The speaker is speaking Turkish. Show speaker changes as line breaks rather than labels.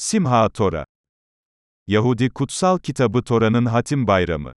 Simha Tora Yahudi kutsal kitabı Tora'nın hatim bayramı.